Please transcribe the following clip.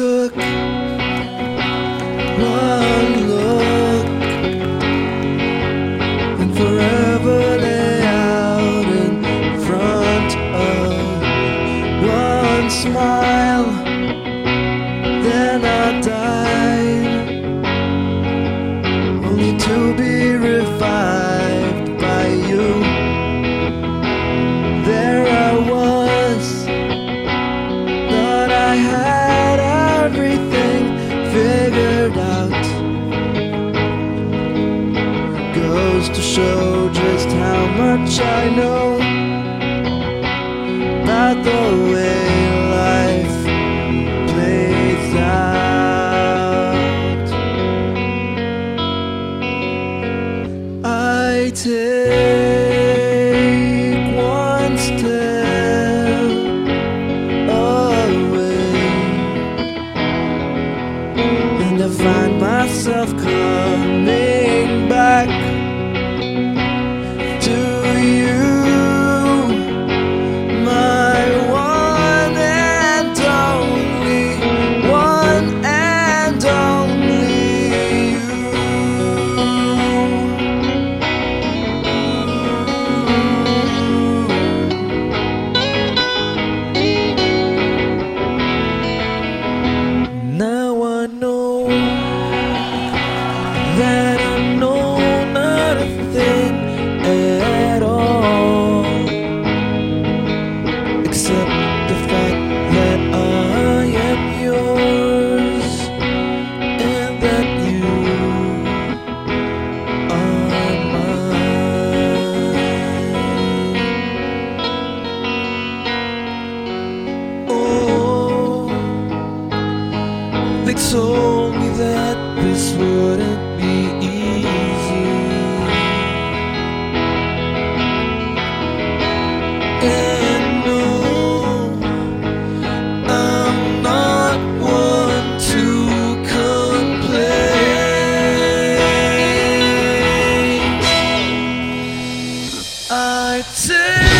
took goes to show just how much I know about the way. take one step away and I find myself coming They told me that this wouldn't be easy. And no, I'm not one to complain. I take.